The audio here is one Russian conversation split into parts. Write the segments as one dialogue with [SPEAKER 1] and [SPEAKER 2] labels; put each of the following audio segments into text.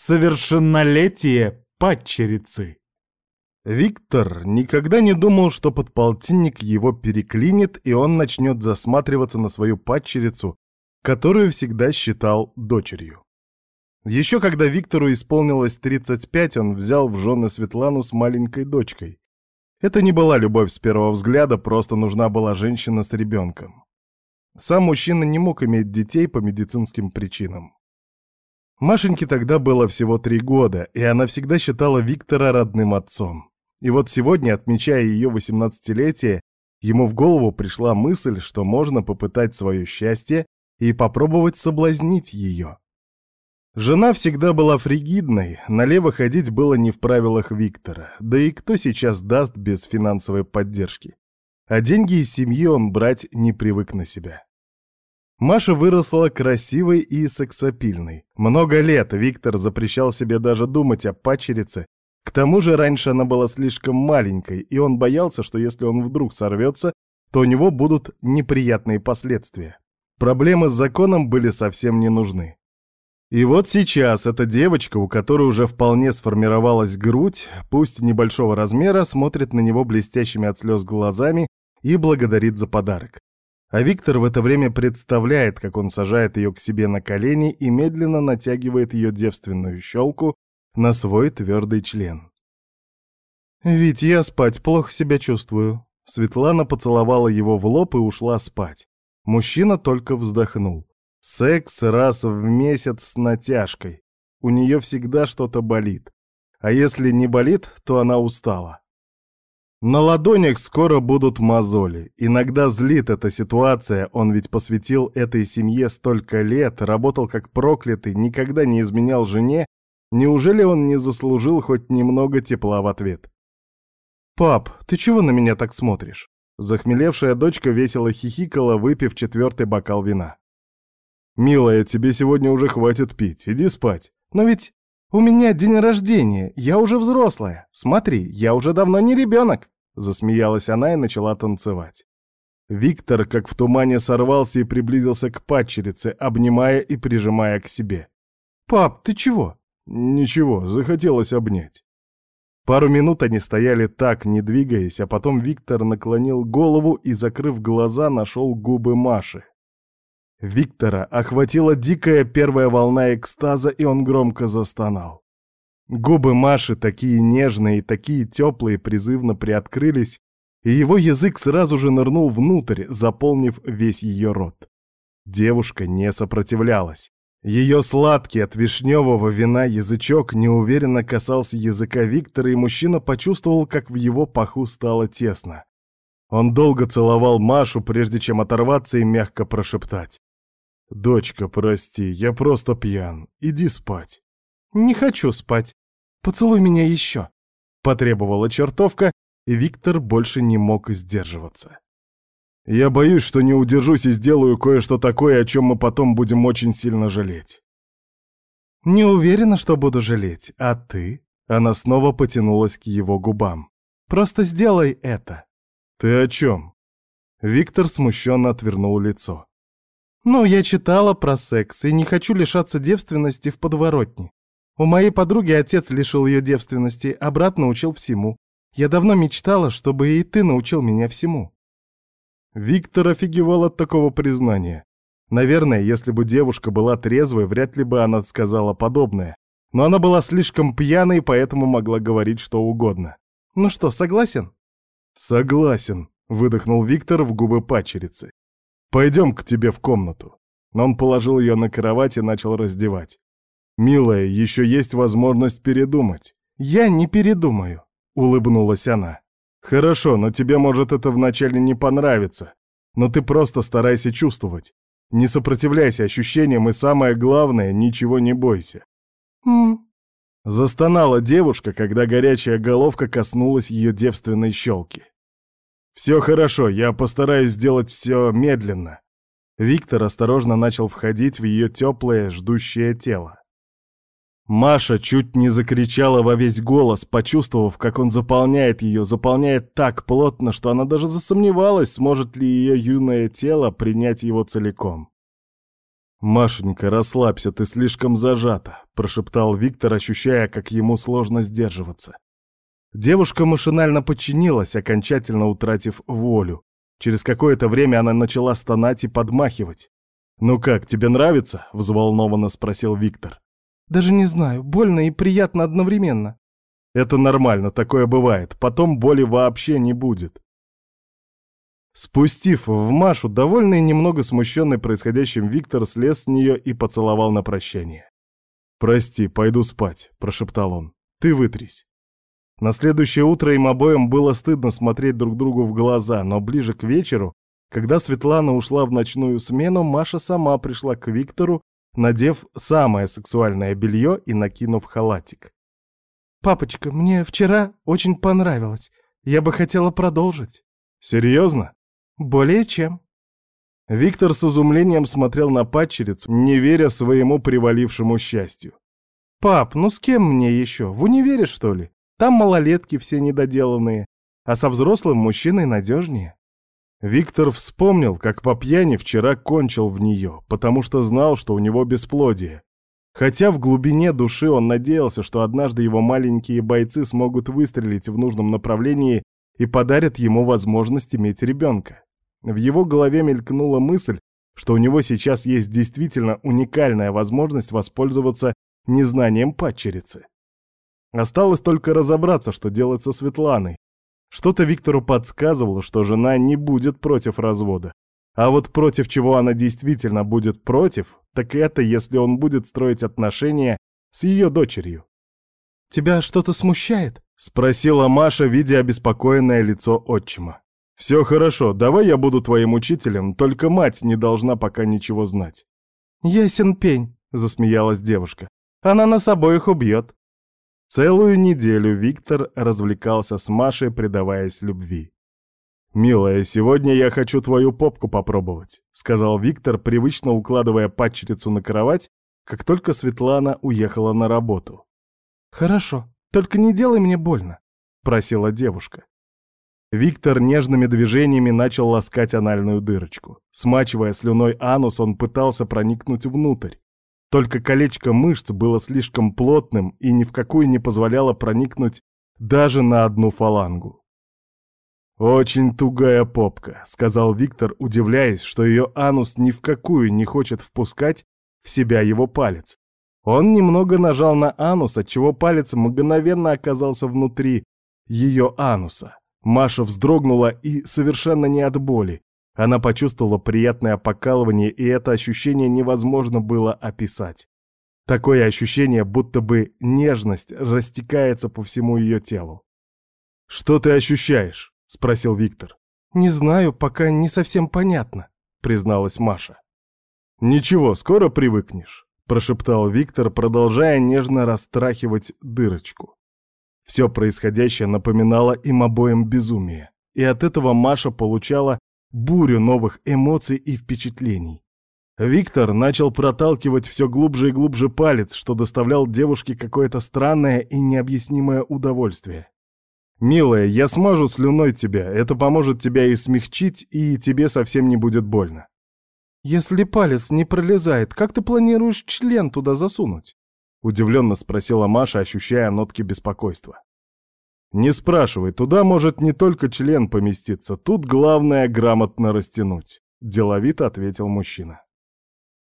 [SPEAKER 1] Совершеннолетие падчерицы.
[SPEAKER 2] Виктор никогда не думал, что подполтинник его переклинит, и он начнет засматриваться на свою падчерицу, которую всегда считал дочерью. Еще когда Виктору исполнилось 35, он взял в жены Светлану с маленькой дочкой. Это не была любовь с первого взгляда, просто нужна была женщина с ребенком. Сам мужчина не мог иметь детей по медицинским причинам. Машеньке тогда было всего три года, и она всегда считала Виктора родным отцом. И вот сегодня, отмечая ее 18-летие, ему в голову пришла мысль, что можно попытать свое счастье и попробовать соблазнить ее. Жена всегда была фригидной, налево ходить было не в правилах Виктора, да и кто сейчас даст без финансовой поддержки? А деньги из семьи он брать не привык на себя. Маша выросла красивой и сексапильной. Много лет Виктор запрещал себе даже думать о пачерице, к тому же раньше она была слишком маленькой, и он боялся, что если он вдруг сорвется, то у него будут неприятные последствия. Проблемы с законом были совсем не нужны. И вот сейчас эта девочка, у которой уже вполне сформировалась грудь, пусть небольшого размера, смотрит на него блестящими от слез глазами и благодарит за подарок. А Виктор в это время представляет, как он сажает ее к себе на колени и медленно натягивает ее девственную щелку на свой твердый член. «Вить, я спать плохо себя чувствую». Светлана поцеловала его в лоб и ушла спать. Мужчина только вздохнул. Секс раз в месяц с натяжкой. У нее всегда что-то болит. А если не болит, то она устала. На ладонях скоро будут мозоли. Иногда злит эта ситуация, он ведь посвятил этой семье столько лет, работал как проклятый, никогда не изменял жене Неужели он не заслужил хоть немного тепла в ответ? «Пап, ты чего на меня так смотришь?» Захмелевшая дочка весело хихикала, выпив четвертый бокал вина. «Милая, тебе сегодня уже хватит пить, иди спать. Но ведь у меня день рождения, я уже взрослая. Смотри, я уже давно не ребенок!» Засмеялась она и начала танцевать. Виктор, как в тумане, сорвался и приблизился к падчерице, обнимая и прижимая к себе. «Пап, ты чего? Ничего, захотелось обнять. Пару минут они стояли так, не двигаясь, а потом Виктор наклонил голову и, закрыв глаза, нашел губы Маши. Виктора охватила дикая первая волна экстаза, и он громко застонал. Губы Маши, такие нежные и такие теплые, призывно приоткрылись, и его язык сразу же нырнул внутрь, заполнив весь ее рот. Девушка не сопротивлялась. Ее сладкий от вишневого вина язычок неуверенно касался языка Виктора, и мужчина почувствовал, как в его паху стало тесно. Он долго целовал Машу, прежде чем оторваться и мягко прошептать. «Дочка, прости, я просто пьян. Иди спать». «Не хочу спать. Поцелуй меня еще», — потребовала чертовка, и Виктор больше не мог сдерживаться. Я боюсь, что не удержусь и сделаю кое-что такое, о чем мы потом будем очень сильно жалеть. Не уверена, что буду жалеть, а ты? Она снова потянулась к его губам. Просто сделай это. Ты о чем? Виктор смущенно отвернул лицо. Ну, я читала про секс и не хочу лишаться девственности в подворотне. У моей подруги отец лишил ее девственности, а брат научил всему. Я давно мечтала, чтобы и ты научил меня всему. Виктор офигевал от такого признания. Наверное, если бы девушка была трезвой, вряд ли бы она сказала подобное. Но она была слишком пьяной, поэтому могла говорить что угодно. «Ну что, согласен?» «Согласен», — выдохнул Виктор в губы пачерицы. «Пойдем к тебе в комнату». Он положил ее на кровать и начал раздевать. «Милая, еще есть возможность передумать». «Я не передумаю», — улыбнулась она. Хорошо, но тебе может это вначале не понравиться. Но ты просто старайся чувствовать. Не сопротивляйся ощущениям и самое главное, ничего не бойся.
[SPEAKER 1] «М-м».
[SPEAKER 2] Застонала девушка, когда горячая головка коснулась ее девственной щелки. «Все хорошо, я постараюсь сделать все медленно». Виктор осторожно начал входить в ее теплое, ждущее тело. Маша чуть не закричала во весь голос, почувствовав, как он заполняет ее, заполняет так плотно, что она даже засомневалась, сможет ли ее юное тело принять его целиком. «Машенька, расслабься, ты слишком зажата», — прошептал Виктор, ощущая, как ему сложно сдерживаться. Девушка машинально подчинилась, окончательно утратив волю. Через какое-то время она начала стонать и подмахивать. «Ну как, тебе нравится?» — взволнованно спросил Виктор.
[SPEAKER 1] «Даже не знаю, больно и приятно одновременно».
[SPEAKER 2] «Это нормально, такое бывает. Потом боли вообще не будет». Спустив в Машу, довольный и немного смущенный происходящим, Виктор слез с нее и поцеловал на прощание. «Прости, пойду спать», — прошептал он. «Ты вытрись». На следующее утро им обоим было стыдно смотреть друг другу в глаза, но ближе к вечеру, когда Светлана ушла в ночную смену, Маша сама пришла к Виктору, надев самое сексуальное белье и накинув халатик.
[SPEAKER 1] «Папочка, мне вчера очень понравилось. Я бы хотела продолжить».
[SPEAKER 2] «Серьезно?»
[SPEAKER 1] «Более чем».
[SPEAKER 2] Виктор с изумлением смотрел на падчерицу, не веря своему привалившему счастью.
[SPEAKER 1] «Пап, ну с кем мне еще? В универе, что ли? Там малолетки все недоделанные, а со взрослым мужчиной надежнее».
[SPEAKER 2] Виктор вспомнил, как по пьяни вчера кончил в нее, потому что знал, что у него бесплодие. Хотя в глубине души он надеялся, что однажды его маленькие бойцы смогут выстрелить в нужном направлении и подарят ему возможность иметь ребенка. В его голове мелькнула мысль, что у него сейчас есть действительно уникальная возможность воспользоваться незнанием падчерицы. Осталось только разобраться, что делать со Светланой. Что-то Виктору подсказывало, что жена не будет против развода. А вот против чего она действительно будет против, так это если он будет строить отношения с ее дочерью.
[SPEAKER 1] «Тебя что-то смущает?»
[SPEAKER 2] — спросила Маша, видя обеспокоенное лицо отчима. «Все хорошо, давай я буду твоим учителем, только мать не должна пока ничего знать».
[SPEAKER 1] «Ясен пень», — засмеялась девушка. «Она нас обоих убьет».
[SPEAKER 2] Целую неделю Виктор развлекался с Машей, предаваясь любви. «Милая, сегодня я хочу твою попку попробовать», — сказал Виктор, привычно укладывая падчерицу на кровать, как только Светлана уехала на работу.
[SPEAKER 1] «Хорошо, только не делай мне больно», — просила девушка.
[SPEAKER 2] Виктор нежными движениями начал ласкать анальную дырочку. Смачивая слюной анус, он пытался проникнуть внутрь. Только колечко мышц было слишком плотным и ни в какую не позволяло проникнуть даже на одну фалангу. «Очень тугая попка», — сказал Виктор, удивляясь, что ее анус ни в какую не хочет впускать в себя его палец. Он немного нажал на анус, отчего палец мгновенно оказался внутри ее ануса. Маша вздрогнула и совершенно не от боли. Она почувствовала приятное покалывание, и это ощущение невозможно было описать. Такое ощущение, будто бы нежность растекается по всему ее телу. «Что ты ощущаешь?» — спросил Виктор.
[SPEAKER 1] «Не знаю, пока не совсем понятно», — призналась Маша.
[SPEAKER 2] «Ничего, скоро привыкнешь», — прошептал Виктор, продолжая нежно растрахивать дырочку. Все происходящее напоминало им обоим безумие, и от этого Маша получала бурю новых эмоций и впечатлений. Виктор начал проталкивать все глубже и глубже палец, что доставлял девушке какое-то странное и необъяснимое удовольствие. «Милая, я смажу слюной тебя, это поможет тебя и смягчить, и тебе совсем не будет больно».
[SPEAKER 1] «Если палец не пролезает, как ты планируешь член туда засунуть?»
[SPEAKER 2] Удивленно спросила Маша, ощущая нотки беспокойства. «Не спрашивай, туда может не только член поместиться, тут главное грамотно растянуть», — деловито ответил мужчина.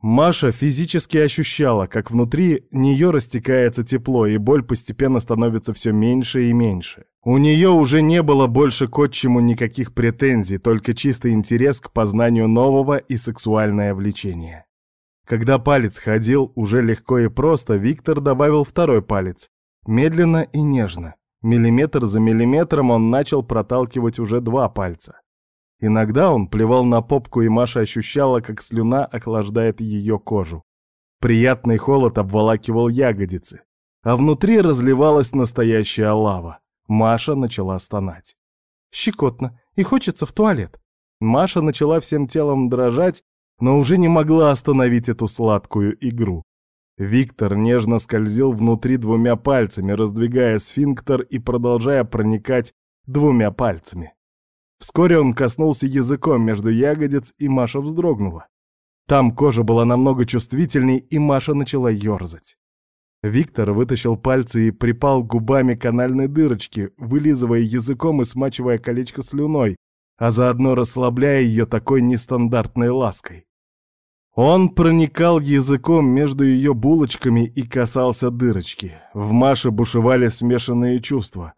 [SPEAKER 2] Маша физически ощущала, как внутри нее растекается тепло, и боль постепенно становится все меньше и меньше. У нее уже не было больше к отчиму никаких претензий, только чистый интерес к познанию нового и сексуальное влечение. Когда палец ходил уже легко и просто, Виктор добавил второй палец. Медленно и нежно. Миллиметр за миллиметром он начал проталкивать уже два пальца. Иногда он плевал на попку, и Маша ощущала, как слюна охлаждает ее кожу. Приятный холод обволакивал ягодицы, а внутри разливалась настоящая лава. Маша начала стонать.
[SPEAKER 1] «Щекотно, и хочется в туалет».
[SPEAKER 2] Маша начала всем телом дрожать, но уже не могла остановить эту сладкую игру. Виктор нежно скользил внутри двумя пальцами, раздвигая сфинктер и продолжая проникать двумя пальцами. Вскоре он коснулся языком между ягодиц, и Маша вздрогнула.
[SPEAKER 1] Там кожа была намного чувствительней, и Маша начала ерзать. Виктор вытащил пальцы и припал губами к анальной дырочке, вылизывая языком и смачивая колечко слюной, а заодно расслабляя ее такой нестандартной лаской. Он проникал языком между ее булочками и касался дырочки. В Маше бушевали смешанные чувства.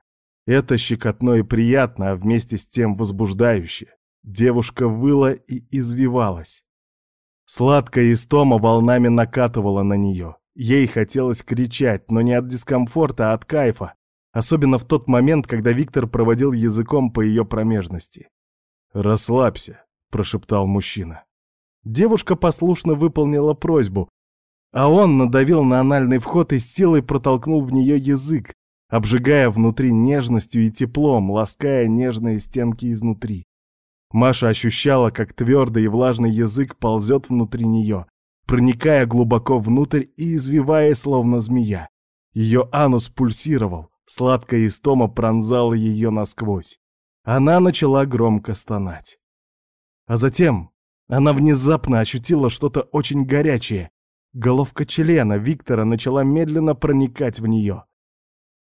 [SPEAKER 1] Это щекотно и приятно, а вместе с тем возбуждающе. Девушка выла и извивалась. Сладкая истома волнами накатывала на нее. Ей хотелось кричать, но не от дискомфорта, а от кайфа. Особенно в тот момент, когда Виктор проводил языком по ее промежности. «Расслабься», — прошептал мужчина. Девушка послушно выполнила просьбу, а он надавил на анальный вход и силой протолкнул в нее язык, обжигая внутри нежностью и теплом, лаская нежные стенки изнутри. Маша ощущала, как твердый и влажный язык ползет внутри нее, проникая глубоко внутрь и извивая, словно змея. Ее анус пульсировал, сладкая истома пронзала ее насквозь. Она начала громко стонать. А затем она внезапно ощутила что-то очень горячее. Головка члена Виктора начала медленно проникать в нее.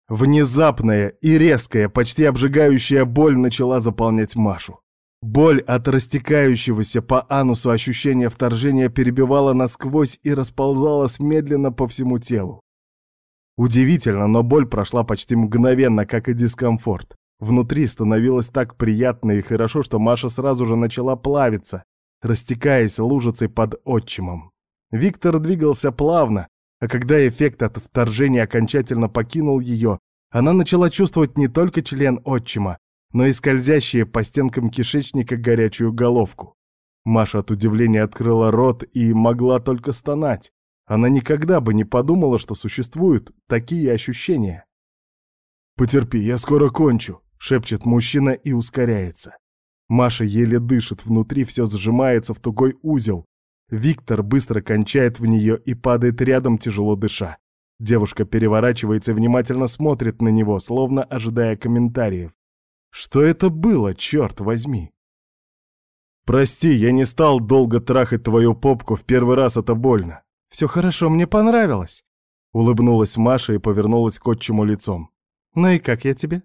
[SPEAKER 1] Внезапная и резкая, почти обжигающая боль начала заполнять Машу. Боль от растекающегося по анусу ощущения вторжения перебивала насквозь и расползалась медленно по всему телу. Удивительно, но боль прошла почти мгновенно, как и дискомфорт. Внутри становилось так приятно и хорошо, что Маша сразу же начала плавиться, растекаясь лужицей под отчимом. Виктор двигался плавно, а когда эффект от вторжения окончательно покинул ее, она начала чувствовать не только член отчима, но и скользящие по стенкам кишечника горячую головку. Маша от удивления открыла рот и могла только стонать. Она никогда бы не подумала, что существуют такие ощущения. «Потерпи, я скоро кончу», — шепчет мужчина и ускоряется. Маша еле дышит, внутри все сжимается в тугой узел. Виктор быстро кончает в нее и падает рядом, тяжело дыша. Девушка переворачивается и внимательно смотрит на него, словно ожидая комментариев. Что это было, черт возьми? «Прости, я не стал долго трахать твою попку, в первый раз это больно. Все хорошо, мне понравилось». Улыбнулась Маша и повернулась к отчиму лицом. «Ну и как я тебе?»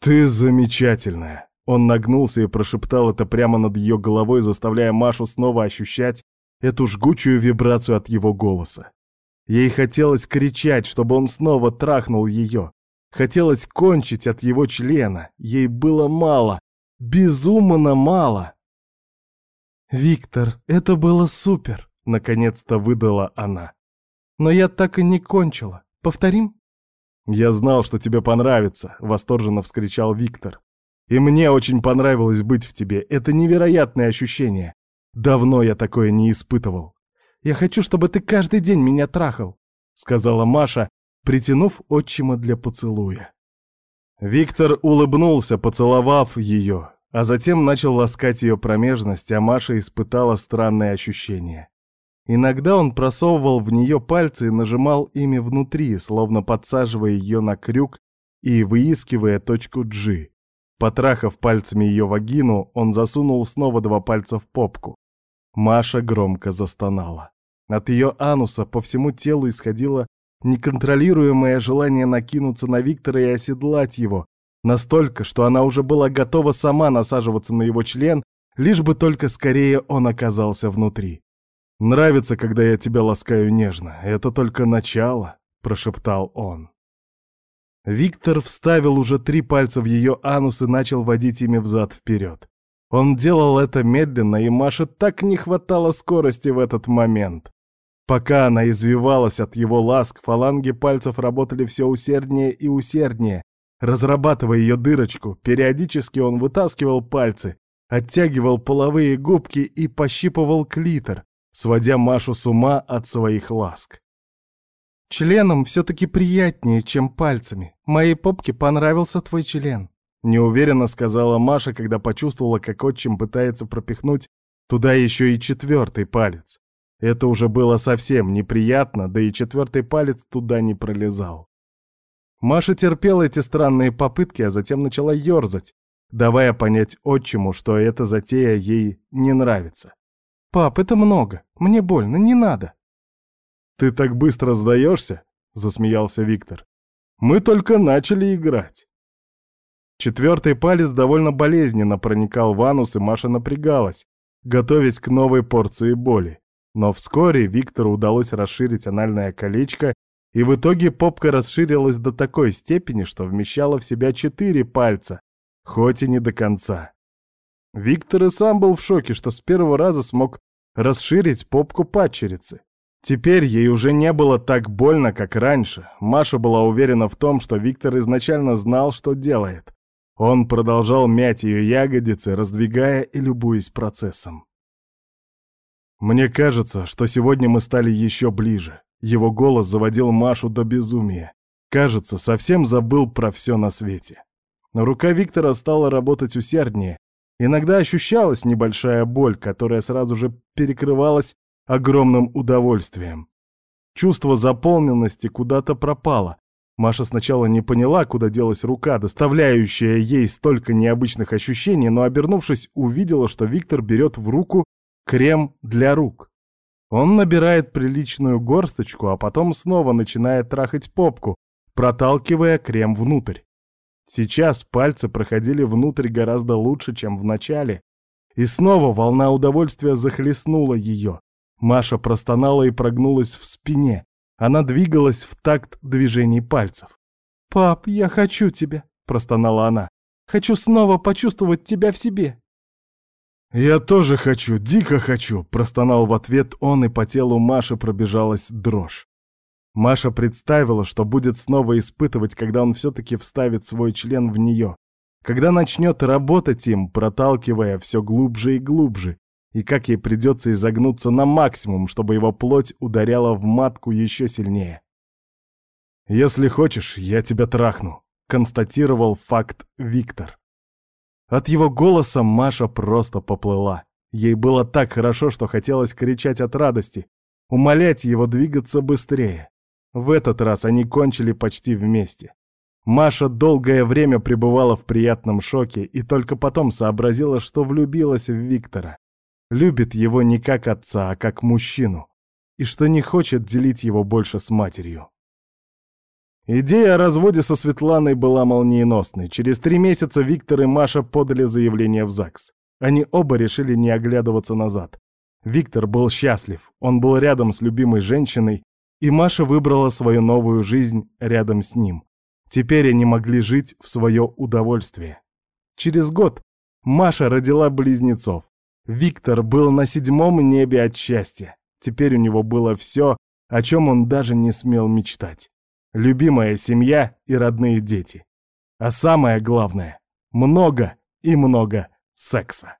[SPEAKER 1] «Ты замечательная!» Он нагнулся и прошептал это прямо над ее головой, заставляя Машу снова ощущать эту жгучую вибрацию от его голоса. Ей хотелось кричать, чтобы он снова трахнул ее. Хотелось кончить от его члена. Ей было мало, безумно мало. «Виктор, это было супер!» — наконец-то выдала она. «Но я так и не кончила. Повторим?» «Я знал, что тебе понравится», — восторженно вскричал Виктор. И мне очень понравилось быть в тебе. Это невероятное ощущение. Давно я такое не испытывал. Я хочу, чтобы ты каждый день меня трахал, сказала Маша, притянув отчима для поцелуя. Виктор улыбнулся, поцеловав ее, а затем начал ласкать ее промежность, а Маша испытала странное ощущение. Иногда он просовывал в нее пальцы и нажимал ими внутри, словно подсаживая ее на крюк и выискивая точку G. Потрахав пальцами ее вагину, он засунул снова два пальца в попку. Маша громко застонала. От ее ануса по всему телу исходило неконтролируемое желание накинуться на Виктора и оседлать его, настолько, что она уже была готова сама насаживаться на его член, лишь бы только скорее он оказался внутри. «Нравится, когда я тебя ласкаю нежно. Это только начало», — прошептал он. Виктор вставил уже три пальца в ее анус и начал водить ими взад-вперед. Он делал это медленно, и Маше так не хватало скорости в этот момент. Пока она извивалась от его ласк, фаланги пальцев работали все усерднее и усерднее, разрабатывая ее дырочку. Периодически он вытаскивал пальцы, оттягивал половые губки и пощипывал клитор, сводя Машу с ума от своих ласк. Членом все-таки приятнее, чем пальцами. Моей попке понравился твой член. Неуверенно сказала Маша, когда почувствовала, как отчим пытается пропихнуть туда еще и четвертый палец. Это уже было совсем неприятно, да и четвертый палец туда не пролезал. Маша терпела эти странные попытки, а затем начала ерзать, давая понять отчиму, что эта затея ей не нравится. «Пап, это много. Мне больно, не надо».
[SPEAKER 2] «Ты так быстро сдаешься?» — засмеялся Виктор. «Мы только начали играть». Четвертый палец довольно болезненно проникал в анус, и Маша напрягалась, готовясь к новой порции боли. Но вскоре Виктору удалось расширить анальное колечко, и в итоге попка расширилась до такой степени, что вмещала в себя четыре пальца, хоть и не до конца. Виктор и сам был в шоке, что с первого раза смог расширить попку падчерицы. Теперь ей уже не было так больно, как раньше. Маша была уверена в том, что Виктор изначально знал, что делает. Он продолжал мять ее ягодицы, раздвигая и любуясь процессом. «Мне кажется, что сегодня мы стали еще ближе». Его голос заводил Машу до безумия. Кажется, совсем забыл про все на свете. Рука Виктора стала работать усерднее. Иногда ощущалась небольшая боль, которая сразу же перекрывалась огромным удовольствием. Чувство заполненности куда-то пропало. Маша сначала не поняла, куда делась рука, доставляющая ей столько необычных ощущений, но, обернувшись, увидела, что Виктор берет в руку крем для рук. Он набирает приличную горсточку, а потом снова начинает трахать попку, проталкивая крем внутрь. Сейчас пальцы проходили внутрь гораздо лучше, чем в начале, и снова волна удовольствия захлестнула ее. Маша простонала и прогнулась в спине. Она двигалась в такт движений пальцев. «Пап, я хочу тебя», — простонала она. «Хочу снова почувствовать тебя в себе». «Я тоже хочу, дико хочу», — простонал в ответ он, и по телу Маши пробежалась дрожь. Маша представила, что будет снова испытывать, когда он все-таки вставит свой член в нее, когда начнет работать им, проталкивая все глубже и глубже, и как ей придется изогнуться на максимум, чтобы его плоть ударяла в матку еще сильнее. «Если хочешь, я тебя трахну», — констатировал факт Виктор. От его голоса Маша просто поплыла. Ей было так хорошо, что хотелось кричать от радости, умолять его двигаться быстрее. В этот раз они кончили почти вместе. Маша долгое время пребывала в приятном шоке и только потом сообразила, что влюбилась в Виктора. Любит его не как отца, а как мужчину. И что не хочет делить его больше с матерью. Идея о разводе со Светланой была молниеносной. Через три месяца Виктор и Маша подали заявление в ЗАГС. Они оба решили не оглядываться назад. Виктор был счастлив, он был рядом с любимой женщиной, и Маша выбрала свою новую жизнь рядом с ним. Теперь они могли жить в свое удовольствие. Через год Маша родила близнецов. Виктор был на седьмом небе от счастья. Теперь у него было все, о чем он даже не смел мечтать. Любимая семья и родные дети. А самое главное — много и много секса.